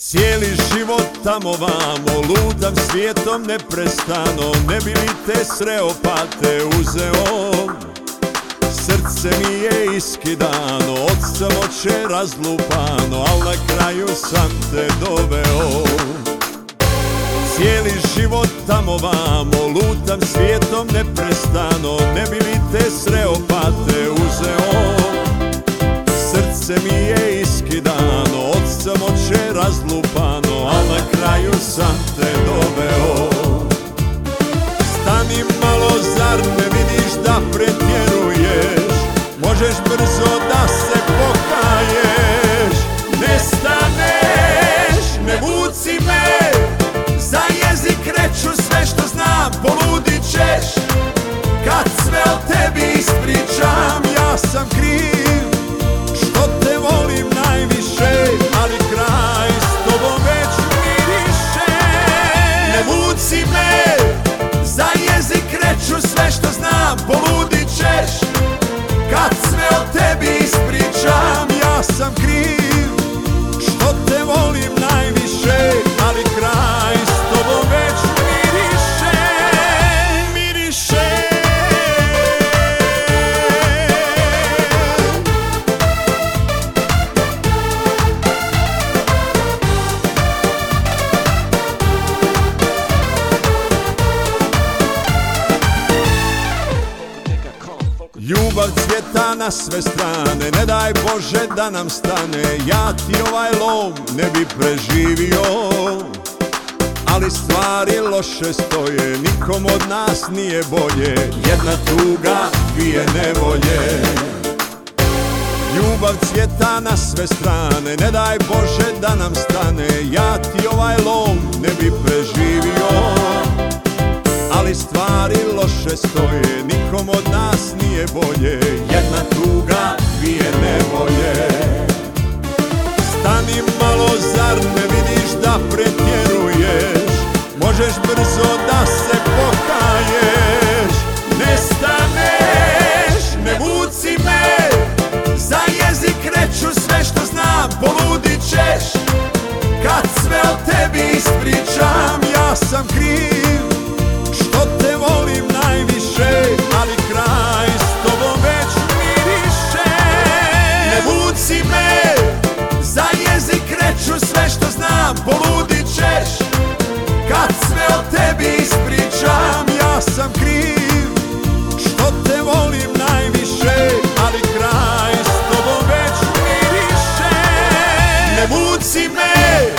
Cijeli život tamo vamo, lutam svijetom neprestano Ne bi li te sreo pa te uzeo? Srce mi je iskidano, od samoće razlupano Al na kraju sam te doveo. Cijeli život tamo vamo, lutam svijetom neprestano Ne bi li te sreo pa te uzeo? Srce mi je iskidano, od samoće razlupano Al na kraju sam te doveo. Stani malo, zar ne vidiš da pretjeruješ? Možeš brzo da se pokaješ Ljubav cvjeta na sve strane, ne daj Bože da nam stane. Ja ti ovaj lom ne bi preživio. Ali stvari loše stoje, nikom od nas nije bolje. Jedna tuga, dvije nevolje. Ljubav cvjeta na sve strane, ne daj Bože da nam stane. Ja ti ovaj lom ne bi preživio. Ali stvari loše stoje Nikom od nas nije bolje. Jedna tuga, dvije nevolje Stani malo, zar ne vidiš da pretjeruješ? Možeš brzo se.